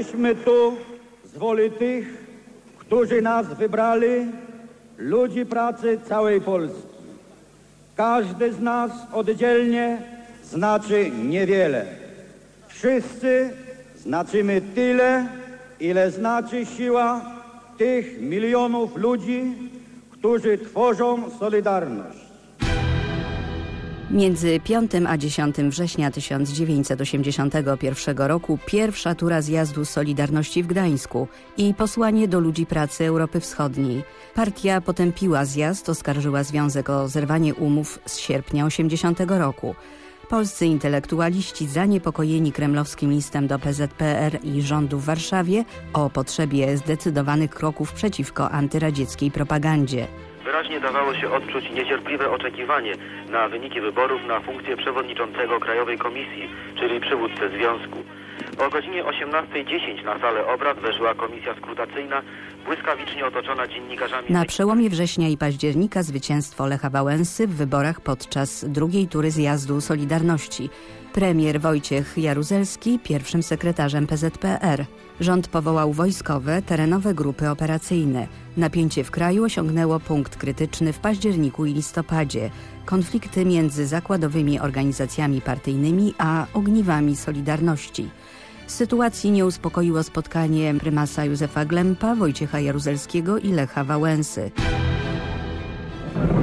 Jesteśmy tu z woli tych, którzy nas wybrali, ludzi pracy całej Polski. Każdy z nas oddzielnie znaczy niewiele. Wszyscy znaczymy tyle, ile znaczy siła tych milionów ludzi, którzy tworzą Solidarność. Między 5 a 10 września 1981 roku pierwsza tura zjazdu Solidarności w Gdańsku i posłanie do ludzi pracy Europy Wschodniej. Partia potępiła zjazd, oskarżyła Związek o zerwanie umów z sierpnia 80 roku. Polscy intelektualiści zaniepokojeni kremlowskim listem do PZPR i rządu w Warszawie o potrzebie zdecydowanych kroków przeciwko antyradzieckiej propagandzie. Wyraźnie dawało się odczuć niecierpliwe oczekiwanie na wyniki wyborów na funkcję przewodniczącego Krajowej Komisji, czyli przywódcę związku. O godzinie 18.10 na salę obrad weszła komisja skrutacyjna, błyskawicznie otoczona dziennikarzami. Na przełomie września i października zwycięstwo Lecha Wałęsy w wyborach podczas drugiej tury zjazdu Solidarności. Premier Wojciech Jaruzelski pierwszym sekretarzem PZPR. Rząd powołał wojskowe, terenowe grupy operacyjne. Napięcie w kraju osiągnęło punkt krytyczny w październiku i listopadzie. Konflikty między zakładowymi organizacjami partyjnymi a ogniwami Solidarności. Sytuacji nie uspokoiło spotkanie prymasa Józefa Glempa, Wojciecha Jaruzelskiego i Lecha Wałęsy.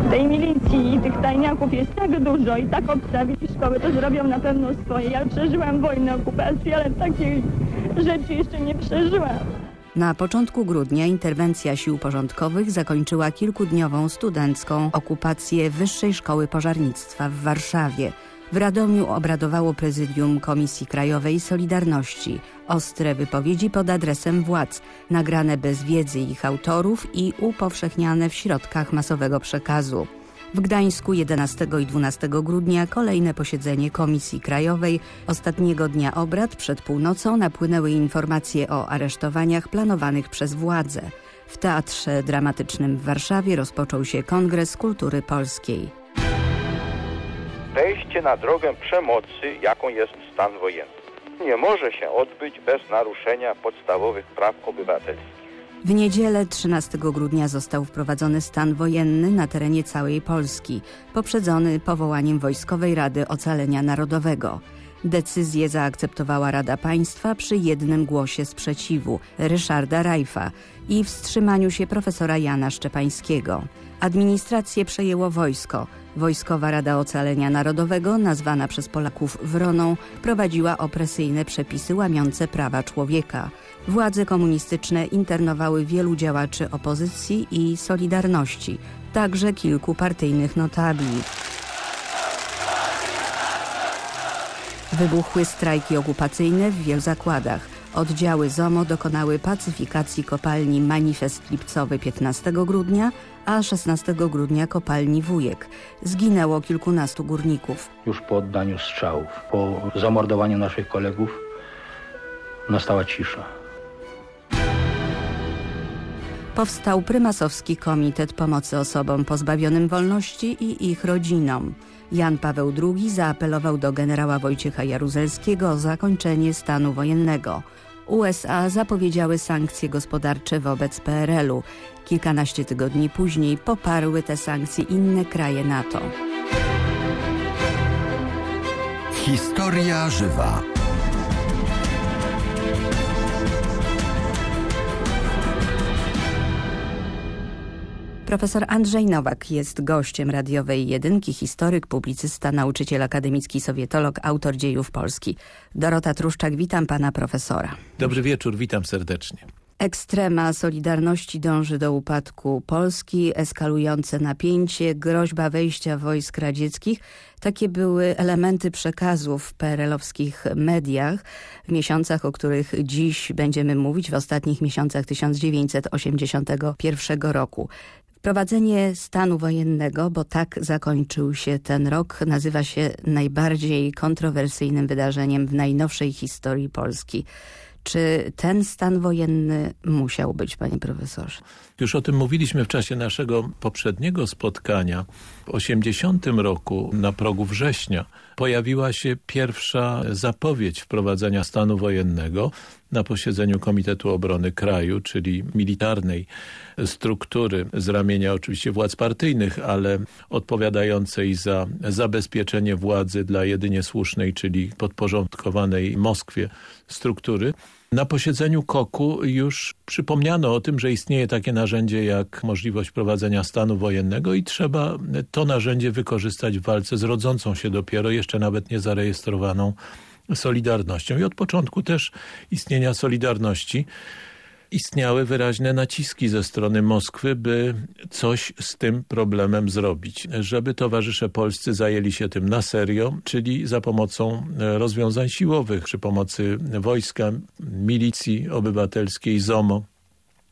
Tej milicji i tych tajniaków jest tak dużo i tak obstawili szkoły, to zrobią na pewno swoje. Ja przeżyłam wojnę, okupację, ale takich rzeczy jeszcze nie przeżyłam. Na początku grudnia interwencja sił porządkowych zakończyła kilkudniową studencką okupację Wyższej Szkoły Pożarnictwa w Warszawie. W Radomiu obradowało prezydium Komisji Krajowej Solidarności. Ostre wypowiedzi pod adresem władz, nagrane bez wiedzy ich autorów i upowszechniane w środkach masowego przekazu. W Gdańsku 11 i 12 grudnia kolejne posiedzenie Komisji Krajowej. Ostatniego dnia obrad przed północą napłynęły informacje o aresztowaniach planowanych przez władze. W Teatrze Dramatycznym w Warszawie rozpoczął się Kongres Kultury Polskiej. Wejście na drogę przemocy, jaką jest stan wojenny, nie może się odbyć bez naruszenia podstawowych praw obywatelskich. W niedzielę 13 grudnia został wprowadzony stan wojenny na terenie całej Polski, poprzedzony powołaniem Wojskowej Rady Ocalenia Narodowego. Decyzję zaakceptowała Rada Państwa przy jednym głosie sprzeciwu Ryszarda Rajfa i wstrzymaniu się profesora Jana Szczepańskiego. Administrację przejęło wojsko. Wojskowa Rada Ocalenia Narodowego, nazwana przez Polaków Wroną, prowadziła opresyjne przepisy łamiące prawa człowieka. Władze komunistyczne internowały wielu działaczy opozycji i Solidarności, także kilku partyjnych notabli. Wybuchły strajki okupacyjne w wielu zakładach. Oddziały ZOMO dokonały pacyfikacji kopalni Manifest Lipcowy 15 grudnia, a 16 grudnia kopalni Wujek. Zginęło kilkunastu górników. Już po oddaniu strzałów, po zamordowaniu naszych kolegów nastała cisza. Powstał prymasowski Komitet Pomocy Osobom Pozbawionym Wolności i ich rodzinom. Jan Paweł II zaapelował do generała Wojciecha Jaruzelskiego o zakończenie stanu wojennego. USA zapowiedziały sankcje gospodarcze wobec PRL-u. Kilkanaście tygodni później poparły te sankcje inne kraje NATO. Historia żywa. Profesor Andrzej Nowak jest gościem radiowej jedynki, historyk, publicysta, nauczyciel akademicki, sowietolog, autor dziejów Polski. Dorota Truszczak, witam pana profesora. Dobry wieczór, witam serdecznie. Ekstrema Solidarności dąży do upadku Polski, eskalujące napięcie, groźba wejścia wojsk radzieckich. Takie były elementy przekazu w PRL-owskich mediach w miesiącach, o których dziś będziemy mówić, w ostatnich miesiącach 1981 roku. Wprowadzenie stanu wojennego, bo tak zakończył się ten rok, nazywa się najbardziej kontrowersyjnym wydarzeniem w najnowszej historii Polski. Czy ten stan wojenny musiał być, panie profesorze? Już o tym mówiliśmy w czasie naszego poprzedniego spotkania. W 80 roku, na progu września, pojawiła się pierwsza zapowiedź wprowadzenia stanu wojennego. na posiedzeniu Komitetu Obrony Kraju, czyli militarnej struktury z ramienia oczywiście władz partyjnych, ale odpowiadającej za zabezpieczenie władzy dla jedynie słusznej, czyli podporządkowanej Moskwie struktury. Na posiedzeniu KOKU już przypomniano o tym, że istnieje takie narzędzie jak możliwość prowadzenia stanu wojennego i trzeba to narzędzie wykorzystać w walce z rodzącą się dopiero, jeszcze nawet nie zarejestrowaną Solidarnością. I od początku też istnienia Solidarności istniały wyraźne naciski ze strony Moskwy, by coś z tym problemem zrobić. Żeby towarzysze polscy zajęli się tym na serio, czyli za pomocą rozwiązań siłowych, przy pomocy wojska, milicji obywatelskiej, ZOMO.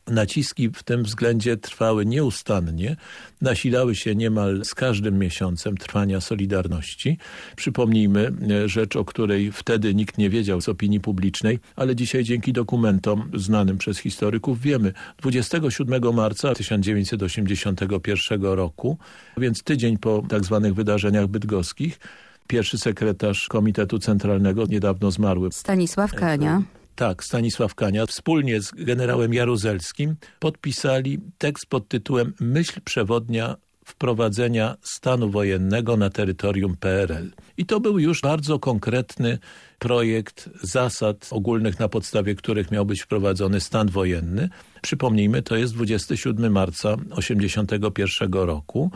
Naciski w tym względzie trwały nieustannie, nasilały się niemal z każdym miesiącem trwania Solidarności. Przypomnijmy e, rzecz, o której wtedy nikt nie wiedział z opinii publicznej, ale dzisiaj dzięki dokumentom znanym przez historyków wiemy. 27 marca 1981 roku, więc tydzień po tak zwanych wydarzeniach bydgoskich, pierwszy sekretarz Komitetu Centralnego, niedawno zmarły. Stanisław Kania tak, Stanisław Kania wspólnie z generałem Jaruzelskim podpisali tekst pod tytułem Myśl przewodnia wprowadzenia stanu wojennego na terytorium PRL. I to był już bardzo konkretny projekt zasad ogólnych, na podstawie których miał być wprowadzony stan wojenny. Przypomnijmy, to jest 27 marca 1981 roku.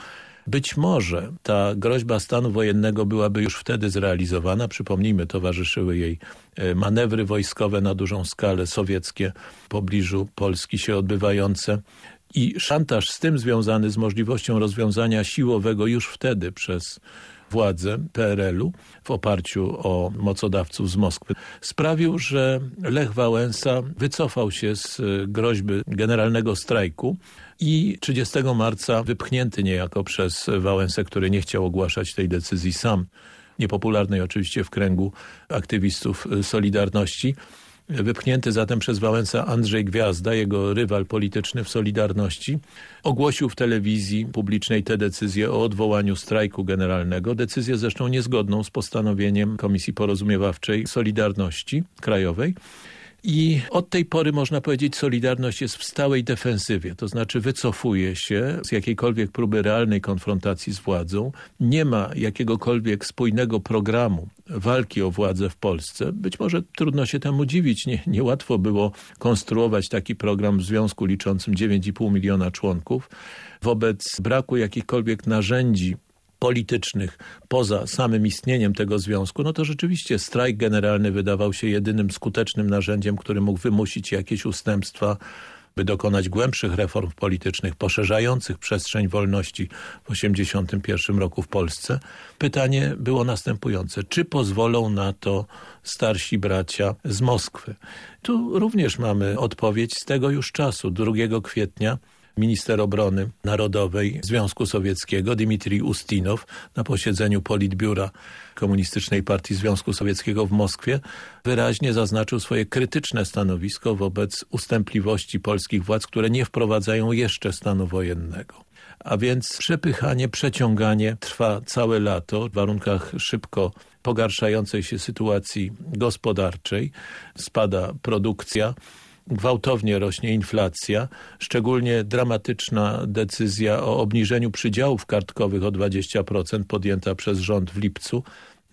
Być może ta groźba stanu wojennego byłaby już wtedy zrealizowana. Przypomnijmy, towarzyszyły jej e, manewry wojskowe na dużą skalę, sowieckie w pobliżu Polski się odbywające. I szantaż z tym związany z możliwością rozwiązania siłowego już wtedy przez władze PRL-u w oparciu o mocodawców z Moskwy sprawił, że Lech Wałęsa wycofał się z e, groźby generalnego strajku i 30 marca wypchnięty niejako przez Wałęsę, który nie chciał ogłaszać tej decyzji sam, niepopularnej oczywiście w kręgu aktywistów Solidarności, Wypchnięty zatem przez Wałęsa Andrzej Gwiazda, jego rywal polityczny w Solidarności, ogłosił w telewizji publicznej tę decyzję o odwołaniu strajku generalnego. Decyzję zresztą niezgodną z postanowieniem Komisji Porozumiewawczej Solidarności Krajowej. I od tej pory można powiedzieć Solidarność jest w stałej defensywie, to znaczy wycofuje się z jakiejkolwiek próby realnej konfrontacji z władzą. Nie ma jakiegokolwiek spójnego programu walki o władzę w Polsce. Być może trudno się temu dziwić. Nie, niełatwo było konstruować taki program w związku liczącym 9,5 miliona członków. Wobec braku jakichkolwiek narzędzi politycznych poza samym istnieniem tego związku, no to rzeczywiście strajk generalny wydawał się jedynym skutecznym narzędziem, który mógł wymusić jakieś ustępstwa by dokonać głębszych reform politycznych, poszerzających przestrzeń wolności w 1981 roku w Polsce. Pytanie było następujące. Czy pozwolą na to starsi bracia z Moskwy? Tu również mamy odpowiedź z tego już czasu, 2 kwietnia minister obrony narodowej Związku Sowieckiego Dmitrij Ustinow na posiedzeniu Politbiura Komunistycznej Partii Związku Sowieckiego w Moskwie wyraźnie zaznaczył swoje krytyczne stanowisko wobec ustępliwości polskich władz, które nie wprowadzają jeszcze stanu wojennego. A więc przepychanie, przeciąganie trwa całe lato w warunkach szybko pogarszającej się sytuacji gospodarczej. Spada produkcja, gwałtownie rośnie inflacja, szczególnie dramatyczna decyzja o obniżeniu przydziałów kartkowych o 20% podjęta przez rząd w lipcu,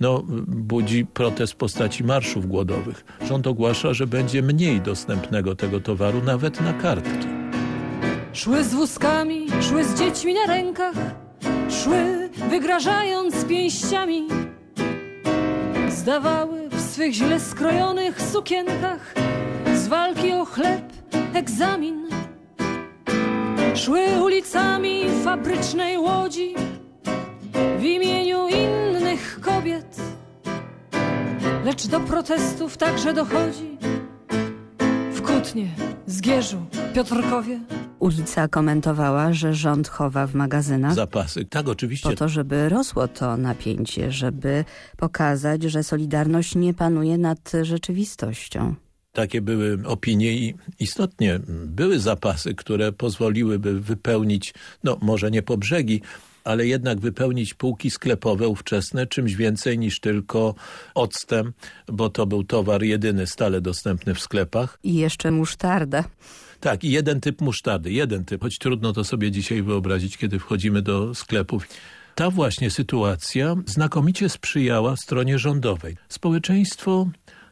no, budzi protest w postaci marszów głodowych. Rząd ogłasza, że będzie mniej dostępnego tego towaru nawet na kartki. Szły z wózkami, szły z dziećmi na rękach, szły wygrażając pięściami. Zdawały w swych źle skrojonych sukienkach z walki o chleb egzamin. Szły ulicami fabrycznej łodzi w imieniu innych kobiet, lecz do protestów także dochodzi w Kutnie, Zgierzu, Piotrkowie. Ulica komentowała, że rząd chowa w magazynach zapasy. Tak, oczywiście. Po to, żeby rosło to napięcie, żeby pokazać, że Solidarność nie panuje nad rzeczywistością takie były opinie i istotnie były zapasy, które pozwoliłyby wypełnić, no może nie po brzegi, ale jednak wypełnić półki sklepowe ówczesne czymś więcej niż tylko octem, bo to był towar jedyny stale dostępny w sklepach. I jeszcze musztarda. Tak, i jeden typ musztardy, jeden typ, choć trudno to sobie dzisiaj wyobrazić, kiedy wchodzimy do sklepów. Ta właśnie sytuacja znakomicie sprzyjała stronie rządowej. Społeczeństwo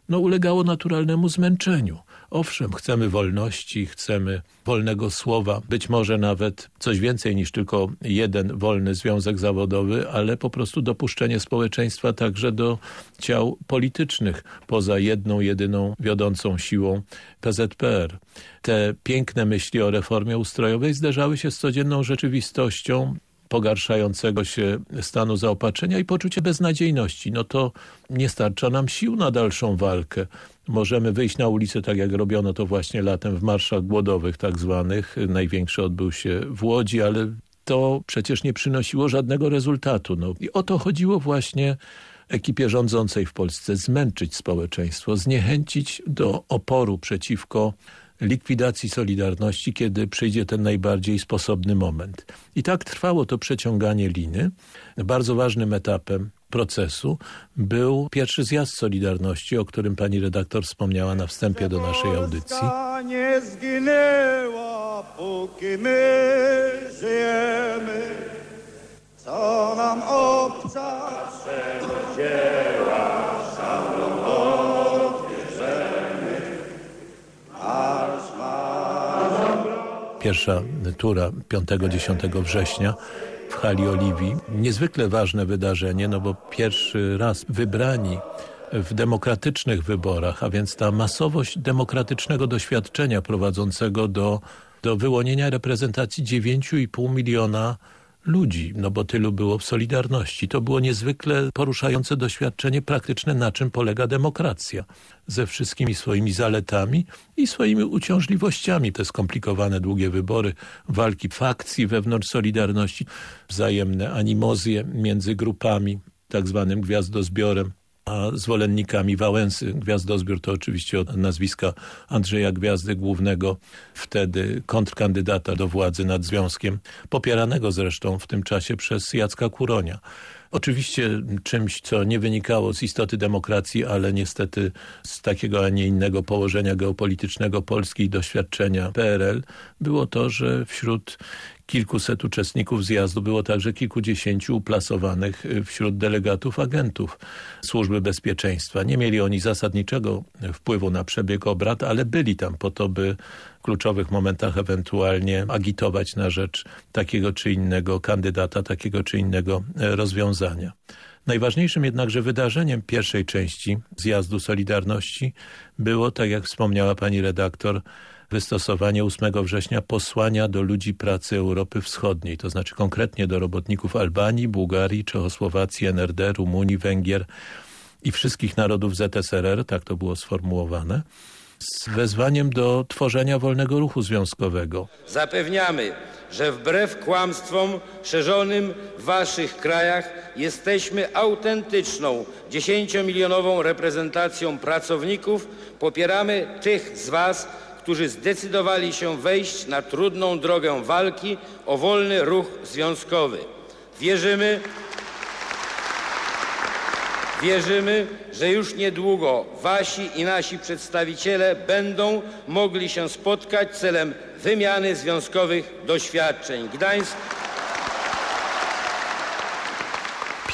no, ulegało naturalnemu zmęczeniu. Owszem, chcemy wolności, chcemy wolnego słowa, być może nawet coś więcej niż tylko jeden wolny związek zawodowy, ale po prostu dopuszczenie społeczeństwa także do ciał politycznych, poza jedną, jedyną wiodącą siłą PZPR. Te piękne myśli o reformie ustrojowej zderzały się z codzienną rzeczywistością pogarszającego się stanu zaopatrzenia i poczucie beznadziejności. No to nie starcza nam sił na dalszą walkę. Możemy wyjść na ulicę, tak jak robiono to właśnie latem w marszach głodowych tak zwanych. Największy odbył się w Łodzi, ale to przecież nie przynosiło żadnego rezultatu. No i o to chodziło właśnie ekipie rządzącej w Polsce. Zmęczyć społeczeństwo, zniechęcić do oporu przeciwko likwidacji Solidarności, kiedy przyjdzie ten najbardziej sposobny moment. I tak trwało to przeciąganie liny. Bardzo ważnym etapem procesu był pierwszy zjazd Solidarności, o którym pani redaktor wspomniała na wstępie do naszej audycji. nie zginęła, póki my żyjemy. Co nam obca Pierwsza tura 5-10 września w hali Oliwii. Niezwykle ważne wydarzenie, no bo pierwszy raz wybrani w demokratycznych wyborach, a więc ta masowość demokratycznego doświadczenia prowadzącego do, do wyłonienia reprezentacji 9,5 miliona ludzi, no bo tylu było w Solidarności. To było niezwykle poruszające doświadczenie praktyczne, na czym polega demokracja. Ze wszystkimi swoimi zaletami i swoimi uciążliwościami. Te skomplikowane, długie wybory, walki fakcji wewnątrz Solidarności, wzajemne animozje między grupami, tak zwanym gwiazdozbiorem a zwolennikami Wałęsy. Gwiazdozbiór to oczywiście od nazwiska Andrzeja Gwiazdy, głównego wtedy kontrkandydata do władzy nad związkiem, popieranego zresztą w tym czasie przez Jacka Kuronia. Oczywiście czymś, co nie wynikało z istoty demokracji, ale niestety z takiego, a nie innego położenia geopolitycznego Polski i doświadczenia PRL, było to, że wśród kilkuset uczestników zjazdu było także kilkudziesięciu uplasowanych y, wśród delegatów agentów Służby Bezpieczeństwa. Nie mieli oni zasadniczego wpływu na przebieg obrad, ale byli tam po to, by w kluczowych momentach ewentualnie agitować na rzecz takiego czy innego kandydata, takiego czy innego e, rozwiązania. Najważniejszym jednakże wydarzeniem pierwszej części zjazdu Solidarności było, tak jak wspomniała pani redaktor, wystosowanie 8 września posłania do ludzi pracy Europy Wschodniej, to znaczy konkretnie do robotników Albanii, Bułgarii, Czechosłowacji, NRD, Rumunii, Węgier i wszystkich narodów ZSRR, tak to było sformułowane, z wezwaniem do tworzenia wolnego ruchu związkowego. Zapewniamy, że wbrew kłamstwom szerzonym w waszych krajach jesteśmy autentyczną, dziesięciomilionową reprezentacją pracowników. Popieramy tych z was, którzy zdecydowali się wejść na trudną drogę walki o wolny ruch związkowy. Wierzymy, Wierzymy, że już niedługo wasi i nasi przedstawiciele będą mogli się spotkać celem wymiany związkowych doświadczeń. Gdańsk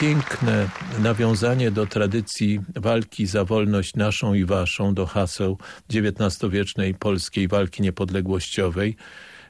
piękne nawiązanie do tradycji walki za wolność naszą i waszą, do haseł XIX-wiecznej polskiej walki niepodległościowej,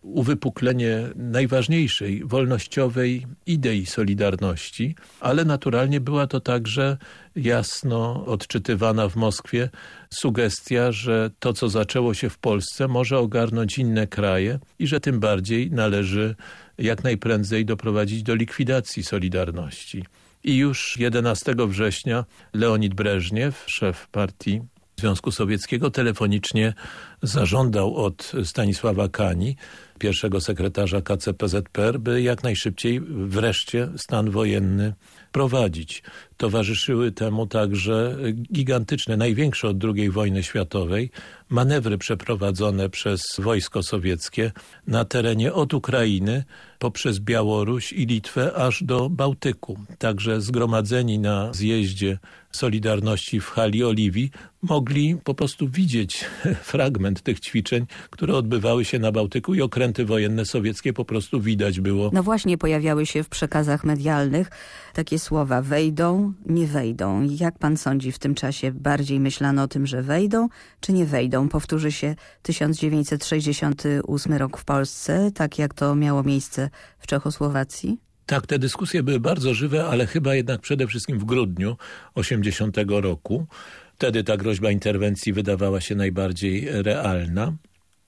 uwypuklenie najważniejszej wolnościowej idei Solidarności, ale naturalnie była to także jasno odczytywana w Moskwie sugestia, że to co zaczęło się w Polsce może ogarnąć inne kraje i że tym bardziej należy jak najprędzej doprowadzić do likwidacji Solidarności. I już 11 września Leonid Breżniew, szef partii Związku Sowieckiego telefonicznie zażądał od Stanisława Kani pierwszego sekretarza KCPZPR, by jak najszybciej wreszcie stan wojenny prowadzić. Towarzyszyły temu także gigantyczne, największe od II wojny światowej, manewry przeprowadzone przez wojsko sowieckie na terenie od Ukrainy poprzez Białoruś i Litwę aż do Bałtyku. Także zgromadzeni na zjeździe Solidarności w hali Oliwii mogli po prostu widzieć fragment tych ćwiczeń, które odbywały się na Bałtyku i wojenne sowieckie po prostu widać było. No właśnie pojawiały się w przekazach medialnych takie słowa wejdą, nie wejdą. Jak pan sądzi w tym czasie bardziej myślano o tym, że wejdą czy nie wejdą? Powtórzy się 1968 rok w Polsce, tak jak to miało miejsce w Czechosłowacji? Tak, te dyskusje były bardzo żywe, ale chyba jednak przede wszystkim w grudniu 80 roku. Wtedy ta groźba interwencji wydawała się najbardziej realna.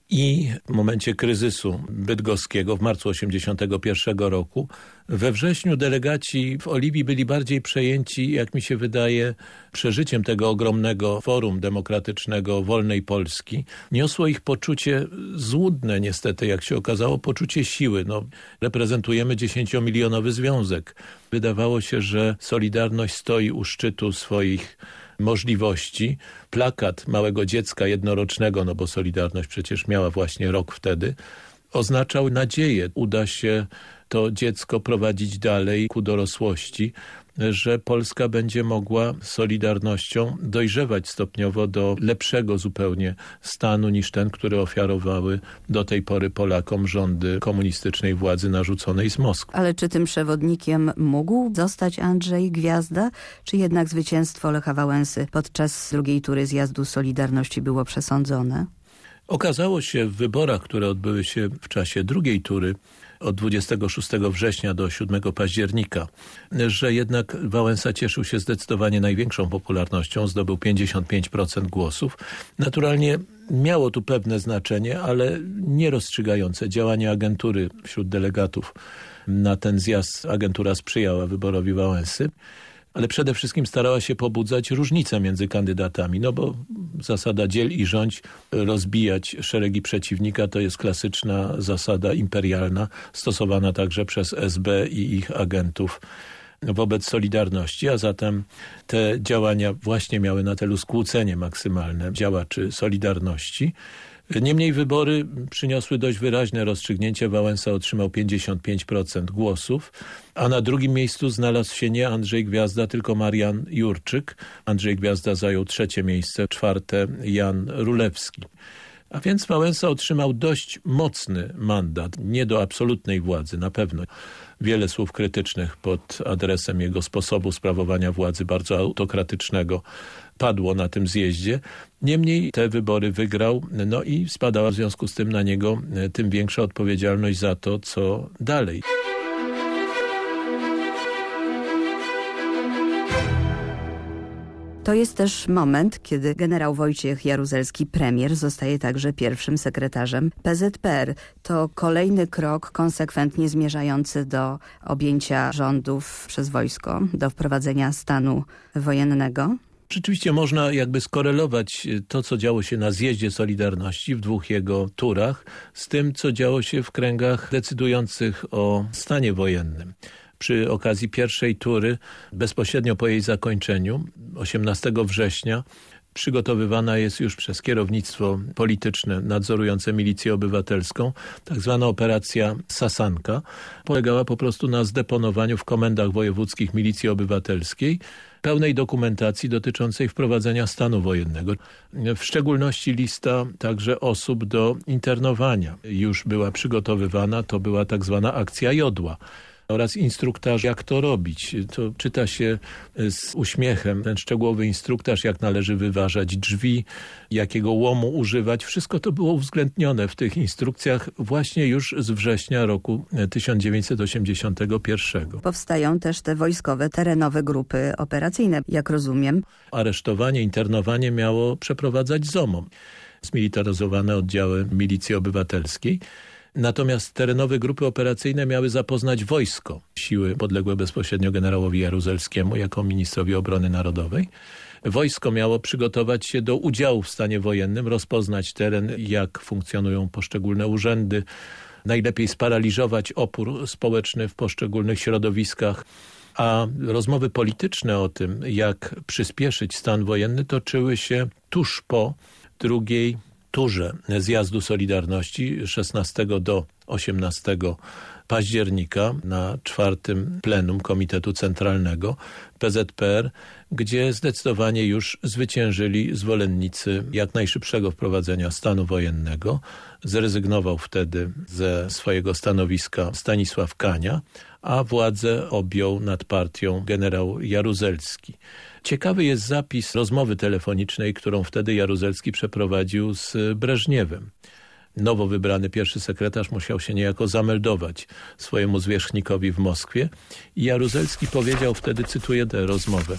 I w momencie kryzysu bydgoskiego w marcu 1981 roku we wrześniu delegaci w Oliwii byli bardziej przejęci, jak mi się wydaje, przeżyciem tego ogromnego forum demokratycznego wolnej Polski. Niosło ich poczucie złudne niestety, jak się okazało, poczucie siły. No, reprezentujemy dziesięciomilionowy związek. Wydawało się, że Solidarność stoi u szczytu swoich możliwości. Plakat małego dziecka jednorocznego, no bo Solidarność przecież miała właśnie rok wtedy, oznaczał nadzieję. Uda się to dziecko prowadzić dalej ku dorosłości że Polska będzie mogła Solidarnością dojrzewać stopniowo do lepszego zupełnie stanu niż ten, który ofiarowały do tej pory Polakom rządy komunistycznej władzy narzuconej z Moskwy. Ale czy tym przewodnikiem mógł zostać Andrzej Gwiazda, czy jednak zwycięstwo Lecha Wałęsy podczas drugiej tury zjazdu Solidarności było przesądzone? Okazało się w wyborach, które odbyły się w czasie drugiej tury, od 26 września do 7 października, że jednak Wałęsa cieszył się zdecydowanie największą popularnością, zdobył 55% głosów. Naturalnie miało tu pewne znaczenie, ale nie rozstrzygające. Działanie agentury wśród delegatów na ten zjazd agentura sprzyjała wyborowi Wałęsy ale przede wszystkim starała się pobudzać różnice między kandydatami, no bo zasada dziel i rządź, rozbijać szeregi przeciwnika to jest klasyczna zasada imperialna, stosowana także przez SB i ich agentów wobec Solidarności, a zatem te działania właśnie miały na celu skłócenie maksymalne działaczy Solidarności. Niemniej wybory przyniosły dość wyraźne rozstrzygnięcie. Wałęsa otrzymał 55% głosów, a na drugim miejscu znalazł się nie Andrzej Gwiazda, tylko Marian Jurczyk. Andrzej Gwiazda zajął trzecie miejsce, czwarte Jan Rulewski. A więc Wałęsa otrzymał dość mocny mandat, nie do absolutnej władzy, na pewno. Wiele słów krytycznych pod adresem jego sposobu sprawowania władzy, bardzo autokratycznego, padło na tym zjeździe. Niemniej te wybory wygrał, no i spadała w związku z tym na niego e, tym większa odpowiedzialność za to, co dalej. To jest też moment, kiedy generał Wojciech Jaruzelski, premier, zostaje także pierwszym sekretarzem PZPR. To kolejny krok konsekwentnie zmierzający do objęcia rządów przez wojsko, do wprowadzenia stanu wojennego. Rzeczywiście można jakby skorelować e, to, co działo się na zjeździe Solidarności w dwóch jego turach z tym, co działo się w kręgach decydujących o stanie wojennym przy okazji pierwszej tury, bezpośrednio po jej zakończeniu, 18 września, przygotowywana jest już przez kierownictwo polityczne nadzorujące milicję obywatelską, tak zwana operacja Sasanka. Polegała po prostu na zdeponowaniu w komendach wojewódzkich milicji obywatelskiej pełnej dokumentacji dotyczącej wprowadzenia stanu wojennego. W szczególności lista także osób do internowania już była przygotowywana, to była tak zwana akcja Jodła oraz instruktaż, jak to robić. To czyta się z uśmiechem ten szczegółowy instruktaż, jak należy wyważać drzwi, jakiego łomu używać. Wszystko to było uwzględnione w tych instrukcjach właśnie już z września roku 1981. Powstają też te wojskowe, terenowe grupy operacyjne, jak rozumiem. Aresztowanie, internowanie miało przeprowadzać ZOMO, zmilitaryzowane oddziały milicji obywatelskiej. Natomiast terenowe grupy operacyjne miały zapoznać wojsko, siły podległe bezpośrednio generałowi Jaruzelskiemu jako ministrowi obrony narodowej. Wojsko miało przygotować się do udziału w stanie wojennym, rozpoznać teren, jak funkcjonują poszczególne urzędy, najlepiej sparaliżować opór społeczny w poszczególnych środowiskach, a rozmowy polityczne o tym, jak przyspieszyć stan wojenny, toczyły się tuż po drugiej turze zjazdu Solidarności 16 do 18 października na czwartym plenum Komitetu Centralnego PZPR, gdzie zdecydowanie już zwyciężyli zwolennicy jak najszybszego wprowadzenia stanu wojennego. Zrezygnował wtedy ze swojego stanowiska Stanisław Kania, a władzę objął nad partią generał Jaruzelski. Ciekawy jest zapis rozmowy telefonicznej, którą wtedy Jaruzelski przeprowadził z Breżniewem. Nowo wybrany pierwszy sekretarz musiał się niejako zameldować swojemu zwierzchnikowi w Moskwie i Jaruzelski powiedział wtedy, cytuję tę rozmowę,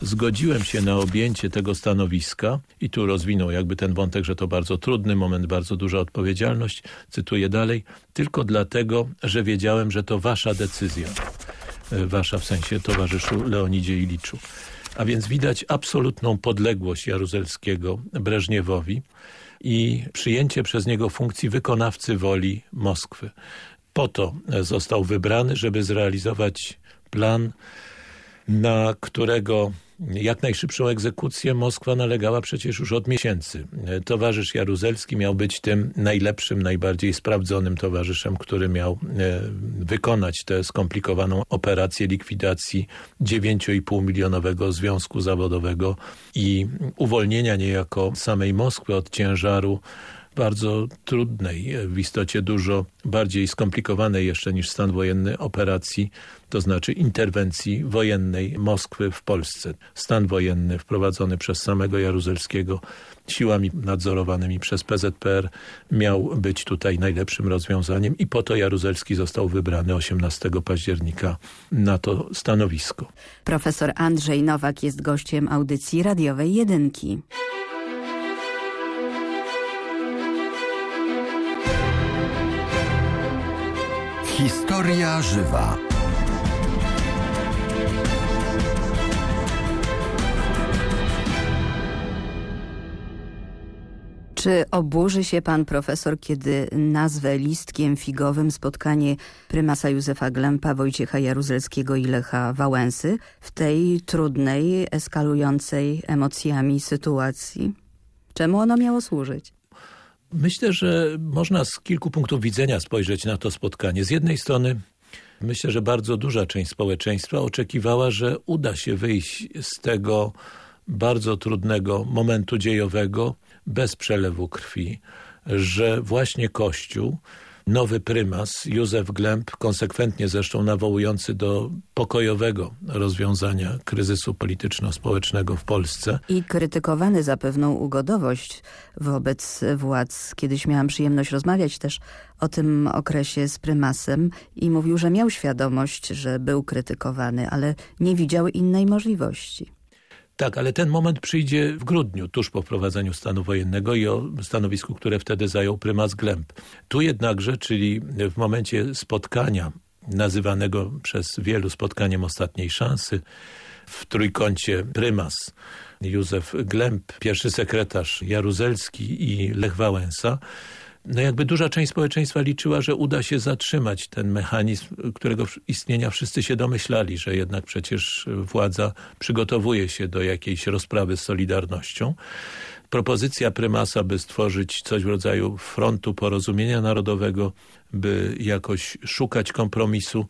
zgodziłem się na objęcie tego stanowiska i tu rozwinął jakby ten wątek, że to bardzo trudny moment, bardzo duża odpowiedzialność, cytuję dalej, tylko dlatego, że wiedziałem, że to wasza decyzja. E, wasza w sensie towarzyszu Leonidzie Iliczu. A więc widać absolutną podległość Jaruzelskiego Breżniewowi i przyjęcie przez niego funkcji wykonawcy woli Moskwy. Po to został wybrany, żeby zrealizować plan, na którego jak najszybszą egzekucję Moskwa nalegała przecież już od miesięcy. Towarzysz Jaruzelski miał być tym najlepszym, najbardziej sprawdzonym towarzyszem, który miał e, wykonać tę skomplikowaną operację likwidacji 9,5 milionowego związku zawodowego i uwolnienia niejako samej Moskwy od ciężaru bardzo trudnej, w istocie dużo bardziej skomplikowanej jeszcze niż stan wojenny operacji, to znaczy interwencji wojennej Moskwy w Polsce. Stan wojenny wprowadzony przez samego Jaruzelskiego siłami nadzorowanymi przez PZPR miał być tutaj najlepszym rozwiązaniem i po to Jaruzelski został wybrany 18 października na to stanowisko. Profesor Andrzej Nowak jest gościem audycji radiowej Jedynki. Historia żywa. Czy oburzy się pan profesor, kiedy nazwę listkiem figowym spotkanie prymasa Józefa Glempa, Wojciecha Jaruzelskiego i Lecha Wałęsy w tej trudnej, eskalującej emocjami sytuacji? Czemu ono miało służyć? Myślę, że można z kilku punktów widzenia spojrzeć na to spotkanie. Z jednej strony myślę, że bardzo duża część społeczeństwa oczekiwała, że uda się wyjść z tego bardzo trudnego momentu dziejowego bez przelewu krwi, że właśnie Kościół nowy prymas Józef Glemp, konsekwentnie zresztą nawołujący do pokojowego rozwiązania kryzysu polityczno-społecznego w Polsce. I krytykowany za pewną ugodowość wobec władz. Kiedyś miałam przyjemność rozmawiać też o tym okresie z prymasem i mówił, że miał świadomość, że był krytykowany, ale nie widział innej możliwości. Tak, ale ten moment przyjdzie w grudniu, tuż po wprowadzeniu stanu wojennego i o stanowisku, które wtedy zajął prymas Glemp. Tu jednakże, czyli w momencie spotkania, nazywanego przez wielu spotkaniem ostatniej szansy, w trójkącie prymas Józef Glemp, pierwszy sekretarz Jaruzelski i Lech Wałęsa, no jakby duża część społeczeństwa liczyła, że uda się zatrzymać ten mechanizm, którego istnienia wszyscy się domyślali, że jednak przecież władza przygotowuje się do jakiejś rozprawy z Solidarnością. Propozycja prymasa, by stworzyć coś w rodzaju frontu porozumienia narodowego, by jakoś szukać kompromisu,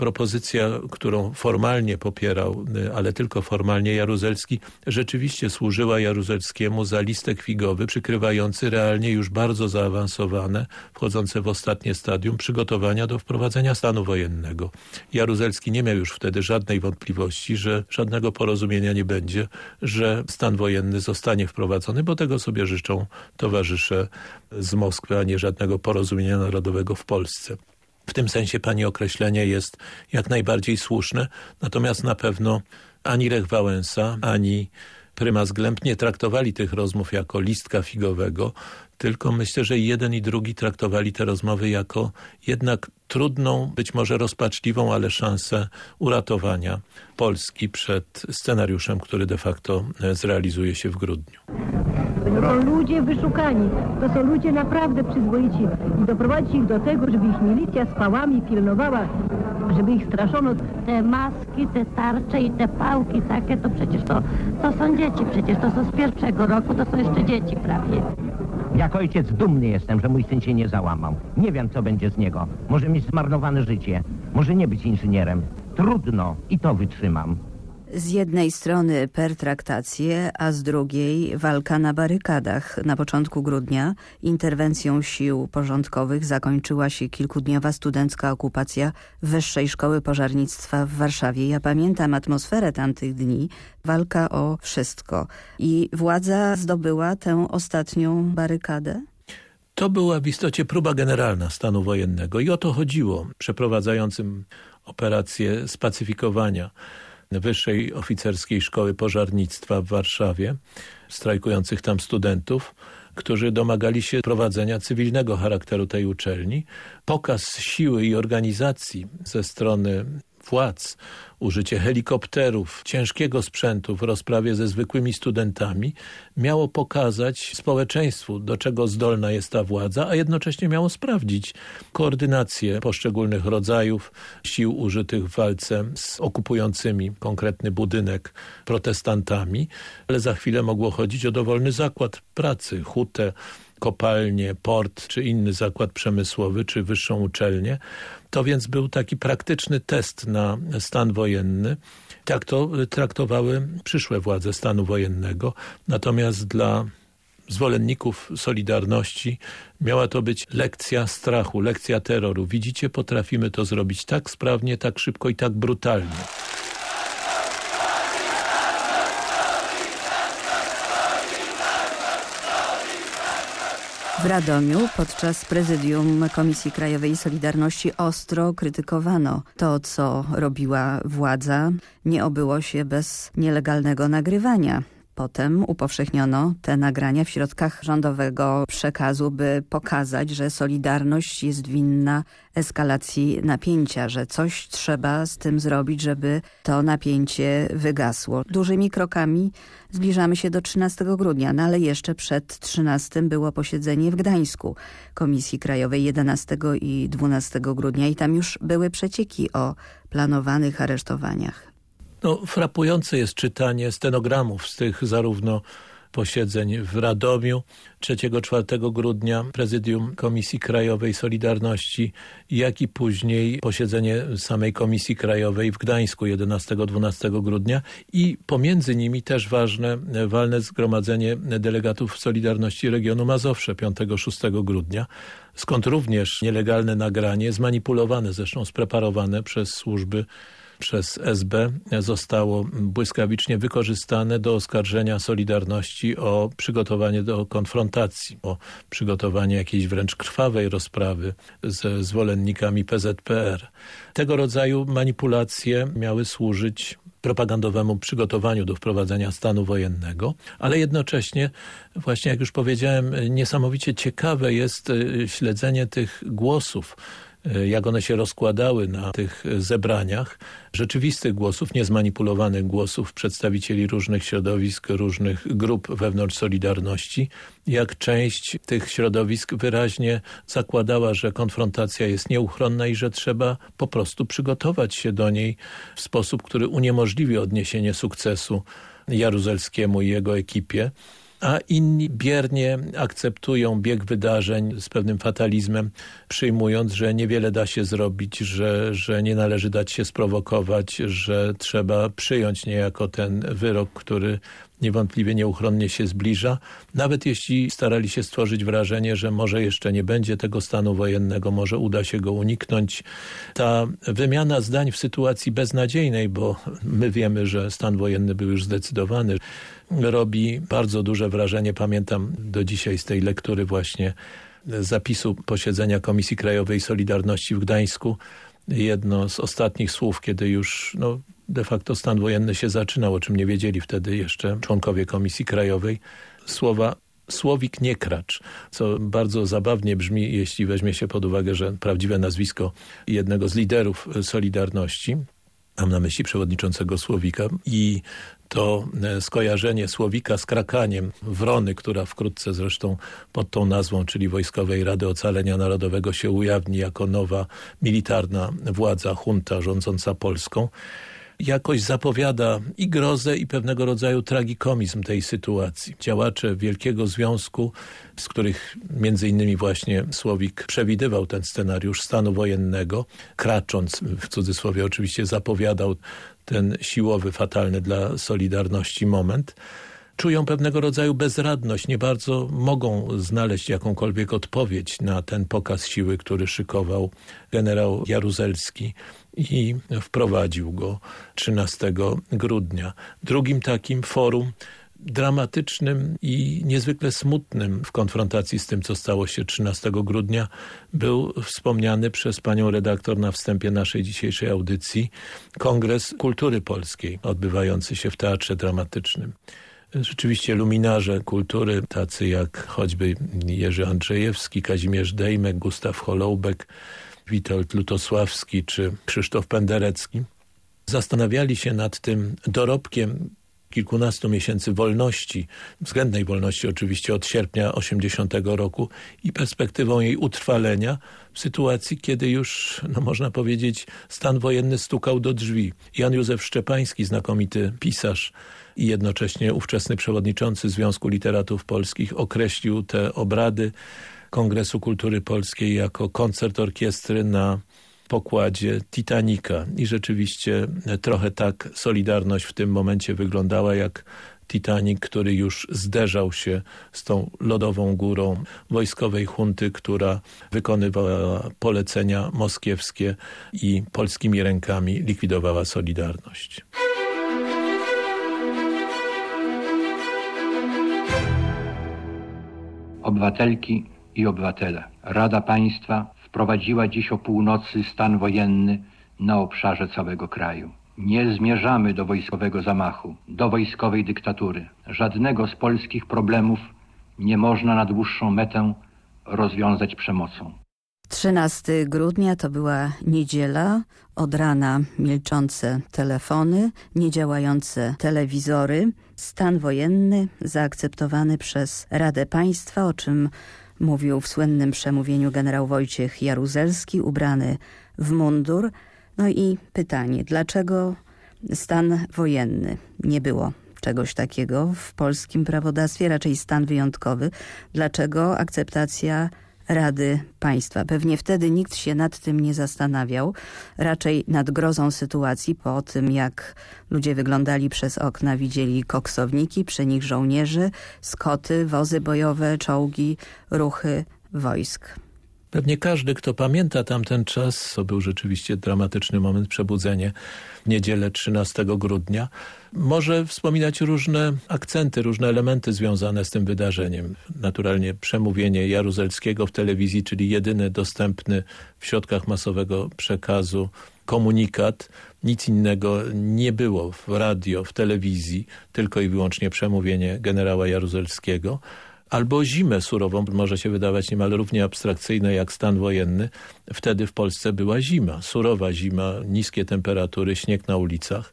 propozycja, którą formalnie popierał, y, ale tylko formalnie Jaruzelski, rzeczywiście służyła Jaruzelskiemu za listek figowy, przykrywający realnie już bardzo zaawansowane, wchodzące w ostatnie stadium przygotowania do wprowadzenia stanu wojennego. Jaruzelski nie miał już wtedy żadnej wątpliwości, że żadnego porozumienia nie będzie, że stan wojenny zostanie wprowadzony, bo tego sobie życzą towarzysze z Moskwy, a nie żadnego porozumienia narodowego w Polsce. W tym sensie pani określenie jest jak najbardziej słuszne, natomiast na pewno ani Lech Wałęsa, ani prymas Glemp nie traktowali tych rozmów jako listka figowego, tylko myślę, że jeden i drugi traktowali te rozmowy jako jednak trudną, być może rozpaczliwą, ale szansę uratowania Polski przed scenariuszem, który de facto zrealizuje się w grudniu. To są ludzie wyszukani. To są ludzie naprawdę przyzwoici. I doprowadzić ich do tego, żeby ich milicja z pałami pilnowała, żeby ich straszono. Te maski, te tarcze i te pałki takie, to przecież to, to są dzieci. Przecież to są z pierwszego roku, to są jeszcze dzieci prawie. Jak ojciec dumny jestem, że mój syn się nie załamał. Nie wiem, co będzie z niego. Może mieć zmarnowane życie. Może nie być inżynierem. Trudno i to wytrzymam. Z jednej strony pertraktacje, a z drugiej walka na barykadach. Na początku grudnia interwencją sił porządkowych zakończyła się kilkudniowa studencka okupacja Wyższej Szkoły Pożarnictwa w Warszawie. Ja pamiętam atmosferę tamtych dni, walka o wszystko. I władza zdobyła tę ostatnią barykadę? To była w istocie próba generalna stanu wojennego i o to chodziło przeprowadzającym operację spacyfikowania Wyższej Oficerskiej Szkoły Pożarnictwa w Warszawie, strajkujących tam studentów, którzy domagali się prowadzenia cywilnego charakteru tej uczelni. Pokaz siły i organizacji ze strony władz, użycie helikopterów, ciężkiego sprzętu w rozprawie ze zwykłymi studentami miało pokazać społeczeństwu, do czego zdolna jest ta władza, a jednocześnie miało sprawdzić koordynację poszczególnych rodzajów sił użytych w walce z okupującymi konkretny budynek protestantami, ale za chwilę mogło chodzić o dowolny zakład pracy, hutę, kopalnię, port czy inny zakład przemysłowy, czy wyższą uczelnię. To więc był taki praktyczny test na stan wojenny. Tak to traktowały przyszłe władze stanu wojennego. Natomiast dla zwolenników Solidarności miała to być lekcja strachu, lekcja terroru. Widzicie, potrafimy to zrobić tak sprawnie, tak szybko i tak brutalnie. W Radomiu podczas prezydium Komisji Krajowej Solidarności ostro krytykowano to, co robiła władza. Nie obyło się bez nielegalnego nagrywania. Potem upowszechniono te nagrania w środkach rządowego przekazu, by pokazać, że Solidarność jest winna eskalacji napięcia, że coś trzeba z tym zrobić, żeby to napięcie wygasło. Dużymi krokami zbliżamy się do 13 grudnia, no ale jeszcze przed 13 było posiedzenie w Gdańsku Komisji Krajowej 11 i 12 grudnia i tam już były przecieki o planowanych aresztowaniach. No, frapujące jest czytanie stenogramów z tych zarówno posiedzeń w Radomiu 3-4 grudnia Prezydium Komisji Krajowej Solidarności, jak i później posiedzenie samej Komisji Krajowej w Gdańsku 11-12 grudnia. I pomiędzy nimi też ważne walne zgromadzenie delegatów Solidarności regionu Mazowsze 5-6 grudnia, skąd również nielegalne nagranie, zmanipulowane zresztą, spreparowane przez służby przez SB zostało błyskawicznie wykorzystane do oskarżenia Solidarności o przygotowanie do konfrontacji, o przygotowanie jakiejś wręcz krwawej rozprawy ze zwolennikami PZPR. Tego rodzaju manipulacje miały służyć propagandowemu przygotowaniu do wprowadzenia stanu wojennego, ale jednocześnie, właśnie jak już powiedziałem, niesamowicie ciekawe jest e, śledzenie tych głosów, jak one się rozkładały na tych zebraniach, rzeczywistych głosów, niezmanipulowanych głosów przedstawicieli różnych środowisk, różnych grup wewnątrz Solidarności, jak część tych środowisk wyraźnie zakładała, że konfrontacja jest nieuchronna i że trzeba po prostu przygotować się do niej w sposób, który uniemożliwi odniesienie sukcesu Jaruzelskiemu i jego ekipie a inni biernie akceptują bieg wydarzeń z pewnym fatalizmem, przyjmując, że niewiele da się zrobić, że, że nie należy dać się sprowokować, że trzeba przyjąć niejako ten wyrok, który niewątpliwie nieuchronnie się zbliża, nawet jeśli starali się stworzyć wrażenie, że może jeszcze nie będzie tego stanu wojennego, może uda się go uniknąć. Ta wymiana zdań w sytuacji beznadziejnej, bo my wiemy, że stan wojenny był już zdecydowany, robi bardzo duże wrażenie. Pamiętam do dzisiaj z tej lektury właśnie zapisu posiedzenia Komisji Krajowej Solidarności w Gdańsku. Jedno z ostatnich słów, kiedy już no, de facto stan wojenny się zaczynał, o czym nie wiedzieli wtedy jeszcze członkowie Komisji Krajowej. Słowa Słowik Niekracz, co bardzo zabawnie brzmi, jeśli weźmie się pod uwagę, że prawdziwe nazwisko jednego z liderów Solidarności, mam na myśli przewodniczącego Słowika i to e, skojarzenie Słowika z Krakaniem, Wrony, która wkrótce zresztą pod tą nazwą, czyli Wojskowej Rady Ocalenia Narodowego się ujawni jako nowa militarna władza, junta rządząca Polską, jakoś zapowiada i grozę i pewnego rodzaju tragikomizm tej sytuacji. Działacze Wielkiego Związku, z których między innymi właśnie Słowik przewidywał ten scenariusz stanu wojennego, kracząc, w cudzysłowie oczywiście zapowiadał ten siłowy, fatalny dla Solidarności moment, czują pewnego rodzaju bezradność, nie bardzo mogą znaleźć jakąkolwiek odpowiedź na ten pokaz siły, który szykował generał Jaruzelski i wprowadził go 13 grudnia. Drugim takim forum dramatycznym i niezwykle smutnym w konfrontacji z tym, co stało się 13 grudnia, był wspomniany przez panią redaktor na wstępie naszej dzisiejszej audycji Kongres Kultury Polskiej, odbywający się w Teatrze Dramatycznym. Rzeczywiście luminarze kultury, tacy jak choćby Jerzy Andrzejewski, Kazimierz Dejmek, Gustaw Holoubek, Witold Lutosławski czy Krzysztof Penderecki, zastanawiali się nad tym dorobkiem kilkunastu miesięcy wolności, względnej wolności oczywiście od sierpnia 80 roku i perspektywą jej utrwalenia w sytuacji, kiedy już, no można powiedzieć, stan wojenny stukał do drzwi. Jan Józef Szczepański, znakomity pisarz i jednocześnie ówczesny przewodniczący Związku Literatów Polskich określił te obrady Kongresu Kultury Polskiej jako koncert orkiestry na pokładzie Titanica i rzeczywiście trochę tak Solidarność w tym momencie wyglądała jak Titanic, który już zderzał się z tą lodową górą wojskowej hunty, która wykonywała polecenia moskiewskie i polskimi rękami likwidowała Solidarność. Obywatelki i obywatele. Rada Państwa wprowadziła dziś o północy stan wojenny na obszarze całego kraju. Nie zmierzamy do wojskowego zamachu, do wojskowej dyktatury. Żadnego z polskich problemów nie można na dłuższą metę rozwiązać przemocą. 13 grudnia to była niedziela, od rana milczące telefony, niedziałające telewizory, stan wojenny zaakceptowany przez Radę Państwa, o czym mówił w słynnym przemówieniu generał Wojciech Jaruzelski, ubrany w mundur. No i pytanie, dlaczego stan wojenny nie było czegoś takiego w polskim prawodawstwie, raczej stan wyjątkowy. Dlaczego akceptacja Rady Państwa. Pewnie wtedy nikt się nad tym nie zastanawiał, raczej nad grozą sytuacji po tym, jak ludzie wyglądali przez okna, widzieli koksowniki, przy nich żołnierzy, skoty, wozy bojowe, czołgi, ruchy wojsk. Pewnie każdy, kto pamięta tamten czas, to był rzeczywiście dramatyczny moment, przebudzenie w niedzielę 13 grudnia, może wspominać różne akcenty, różne elementy związane z tym wydarzeniem. Naturalnie przemówienie Jaruzelskiego w telewizji, czyli jedyny dostępny w środkach masowego przekazu komunikat. Nic innego nie było w radio, w telewizji, tylko i wyłącznie przemówienie generała Jaruzelskiego albo zimę surową, może się wydawać niemal równie abstrakcyjne jak stan wojenny. Wtedy w Polsce była zima, surowa zima, niskie temperatury, śnieg na ulicach.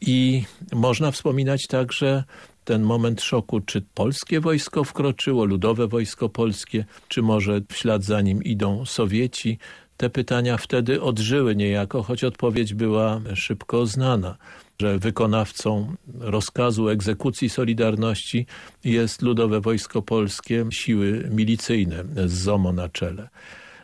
I można wspominać także ten moment szoku, czy polskie wojsko wkroczyło, ludowe wojsko polskie, czy może w ślad za nim idą Sowieci. Te pytania wtedy odżyły niejako, choć odpowiedź była szybko znana że wykonawcą rozkazu egzekucji Solidarności jest Ludowe Wojsko Polskie, siły milicyjne z ZOMO na czele.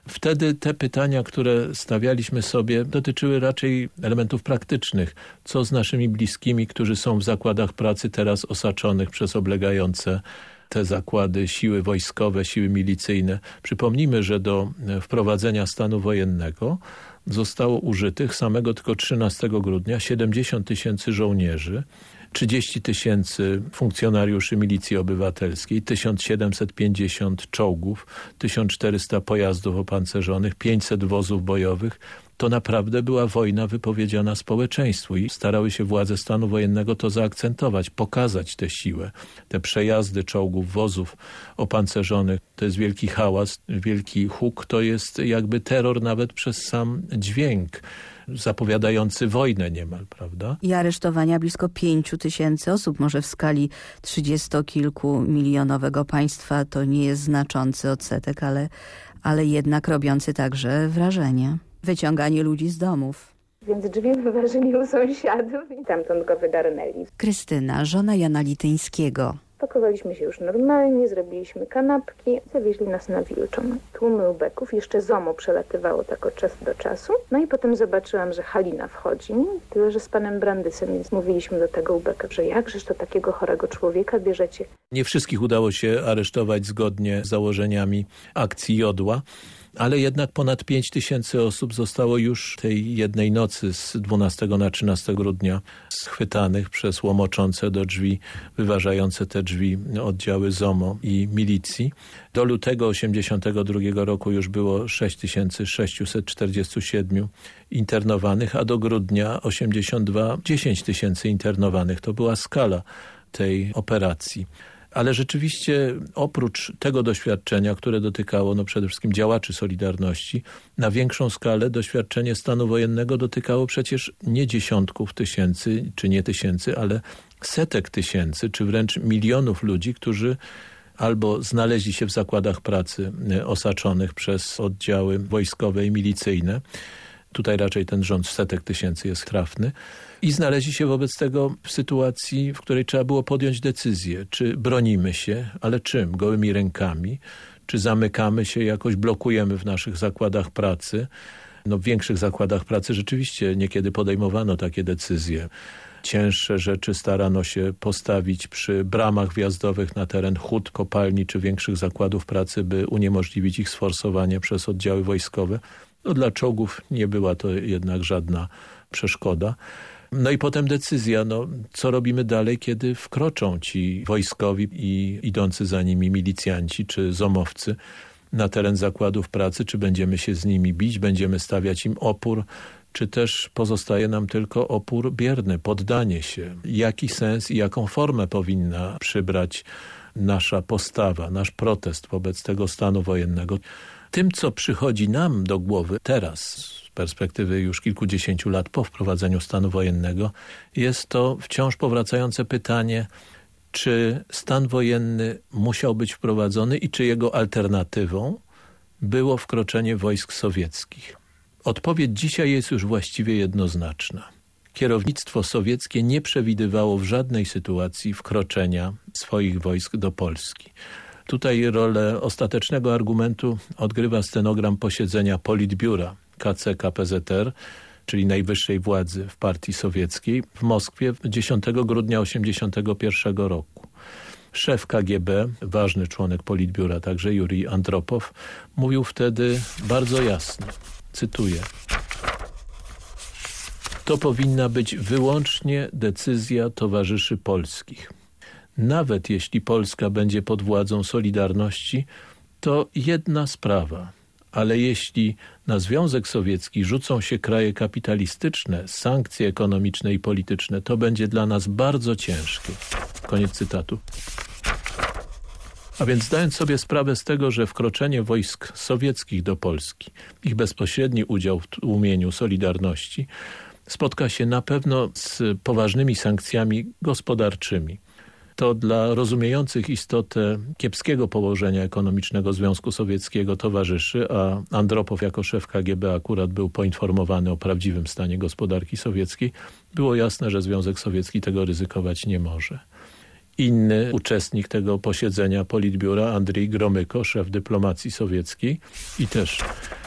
Wtedy te pytania, które stawialiśmy sobie, dotyczyły raczej elementów praktycznych. Co z naszymi bliskimi, którzy są w zakładach pracy teraz osaczonych przez oblegające te zakłady, siły wojskowe, siły milicyjne. Przypomnijmy, że do wprowadzenia stanu wojennego zostało użytych samego tylko 13 grudnia 70 tysięcy żołnierzy, 30 tysięcy funkcjonariuszy milicji obywatelskiej, 1750 czołgów, 1400 pojazdów opancerzonych, 500 wozów bojowych. To naprawdę była wojna wypowiedziana społeczeństwu i starały się władze stanu wojennego to zaakcentować, pokazać tę siłę. Te przejazdy czołgów, wozów opancerzonych, to jest wielki hałas, wielki huk, to jest jakby terror nawet przez sam dźwięk zapowiadający wojnę niemal, prawda? I aresztowania blisko pięciu tysięcy osób. Może w skali trzydziestokilku milionowego państwa to nie jest znaczący odsetek, ale, ale jednak robiący także wrażenie. Wyciąganie ludzi z domów. Więc drzwi wyważyli u sąsiadów i tamtąd go wydarnęli. Krystyna, żona Jana Lityńskiego. Pakowaliśmy się już normalnie, zrobiliśmy kanapki, zawieźli nas na Wilczą. Tłumy ubeków, jeszcze ZOMO przelatywało tak od czasu do czasu. No i potem zobaczyłam, że Halina wchodzi, tyle że z panem Brandysem, więc mówiliśmy do tego ubeka, że jakżeż to takiego chorego człowieka bierzecie. Nie wszystkich udało się aresztować zgodnie z założeniami akcji Jodła ale jednak ponad 5 tysięcy osób zostało już tej jednej nocy z 12 na 13 grudnia schwytanych przez łomoczące do drzwi, wyważające te drzwi oddziały ZOMO i milicji. Do lutego 82 roku już było 6647 internowanych, a do grudnia 82 10 tysięcy internowanych. To była skala tej operacji ale rzeczywiście oprócz tego doświadczenia, które dotykało no przede wszystkim działaczy Solidarności, na większą skalę doświadczenie stanu wojennego dotykało przecież nie dziesiątków tysięcy, czy nie tysięcy, ale setek tysięcy, czy wręcz milionów ludzi, którzy albo znaleźli się w zakładach pracy e, osaczonych przez oddziały wojskowe i milicyjne, tutaj raczej ten rząd setek tysięcy jest trafny, i znaleźli się wobec tego w sytuacji, w której trzeba było podjąć decyzję, czy bronimy się, ale czym? Gołymi rękami, czy zamykamy się, jakoś blokujemy w naszych zakładach pracy. No w większych zakładach pracy rzeczywiście niekiedy podejmowano takie decyzje. Cięższe rzeczy starano się postawić przy bramach wjazdowych na teren hut, kopalni czy większych zakładów pracy, by uniemożliwić ich sforsowanie przez oddziały wojskowe. No dla czołgów nie była to jednak żadna przeszkoda. No i potem decyzja, no, co robimy dalej, kiedy wkroczą ci wojskowi i idący za nimi milicjanci czy zomowcy na teren zakładów pracy, czy będziemy się z nimi bić, będziemy stawiać im opór, czy też pozostaje nam tylko opór bierny, poddanie się. Jaki sens i jaką formę powinna przybrać nasza postawa, nasz protest wobec tego stanu wojennego. Tym, co przychodzi nam do głowy teraz, perspektywy już kilkudziesięciu lat po wprowadzeniu stanu wojennego, jest to wciąż powracające pytanie, czy stan wojenny musiał być wprowadzony i czy jego alternatywą było wkroczenie wojsk sowieckich. Odpowiedź dzisiaj jest już właściwie jednoznaczna. Kierownictwo sowieckie nie przewidywało w żadnej sytuacji wkroczenia swoich wojsk do Polski. Tutaj rolę ostatecznego argumentu odgrywa stenogram posiedzenia Politbiura KC KPZR, czyli najwyższej władzy w partii sowieckiej w Moskwie 10 grudnia 1981 roku. Szef KGB, ważny członek Politbiura, także Jurij Andropow, mówił wtedy bardzo jasno, cytuję, to powinna być wyłącznie decyzja towarzyszy polskich. Nawet jeśli Polska będzie pod władzą Solidarności, to jedna sprawa – ale jeśli na Związek Sowiecki rzucą się kraje kapitalistyczne, sankcje ekonomiczne i polityczne, to będzie dla nas bardzo ciężkie. Koniec cytatu. A więc zdając sobie sprawę z tego, że wkroczenie wojsk sowieckich do Polski, ich bezpośredni udział w tłumieniu Solidarności spotka się na pewno z poważnymi sankcjami gospodarczymi to dla rozumiejących istotę kiepskiego położenia ekonomicznego Związku Sowieckiego towarzyszy, a Andropow jako szef KGB akurat był poinformowany o prawdziwym stanie gospodarki sowieckiej, było jasne, że Związek Sowiecki tego ryzykować nie może. Inny uczestnik tego posiedzenia Politbiura, Andrzej Gromyko, szef dyplomacji sowieckiej i też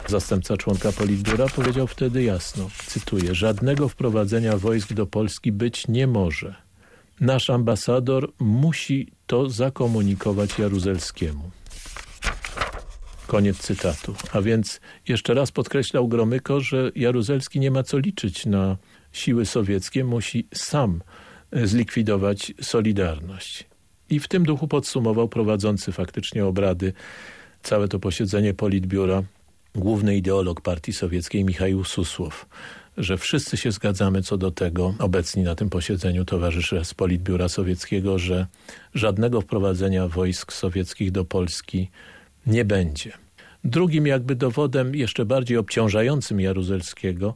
zastępca członka Politbiura, powiedział wtedy jasno, cytuję, żadnego wprowadzenia wojsk do Polski być nie może nasz ambasador musi to zakomunikować Jaruzelskiemu. Koniec cytatu. A więc jeszcze raz podkreślał Gromyko, że Jaruzelski nie ma co liczyć na siły sowieckie, musi sam zlikwidować Solidarność. I w tym duchu podsumował prowadzący faktycznie obrady całe to posiedzenie Politbiura główny ideolog partii sowieckiej Michał Susłow że wszyscy się zgadzamy co do tego, obecni na tym posiedzeniu towarzysze z Politbiura Sowieckiego, że żadnego wprowadzenia wojsk sowieckich do Polski nie będzie. Drugim jakby dowodem jeszcze bardziej obciążającym Jaruzelskiego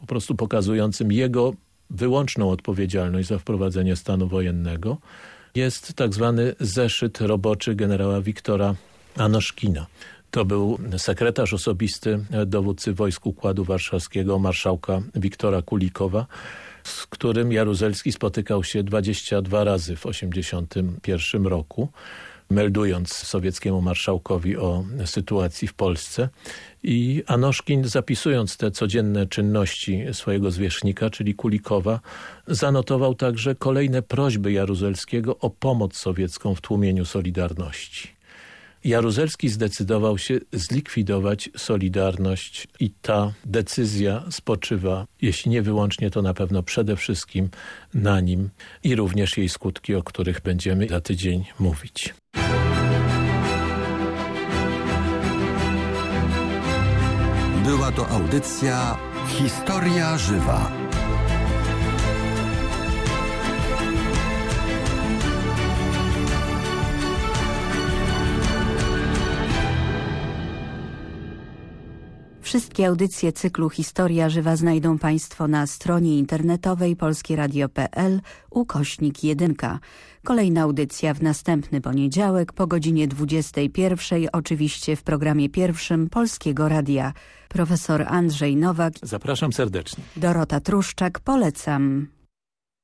po prostu pokazującym jego wyłączną odpowiedzialność za wprowadzenie stanu wojennego jest tak zwany zeszyt roboczy generała Wiktora Anoszkina. To był sekretarz osobisty dowódcy wojsk Układu Warszawskiego, marszałka Wiktora Kulikowa, z którym Jaruzelski spotykał się 22 razy w 1981 roku, meldując sowieckiemu marszałkowi o sytuacji w Polsce. I Anoszkin zapisując te codzienne czynności swojego zwierzchnika, czyli Kulikowa, zanotował także kolejne prośby Jaruzelskiego o pomoc sowiecką w tłumieniu Solidarności. Jaruzelski zdecydował się zlikwidować Solidarność i ta decyzja spoczywa, jeśli nie wyłącznie, to na pewno przede wszystkim na nim i również jej skutki, o których będziemy za tydzień mówić. Była to audycja Historia Żywa. Wszystkie audycje cyklu Historia Żywa znajdą Państwo na stronie internetowej polskieradio.pl ukośnik 1. Kolejna audycja w następny poniedziałek po godzinie 21, oczywiście w programie pierwszym Polskiego Radia. Profesor Andrzej Nowak. Zapraszam serdecznie. Dorota Truszczak, polecam.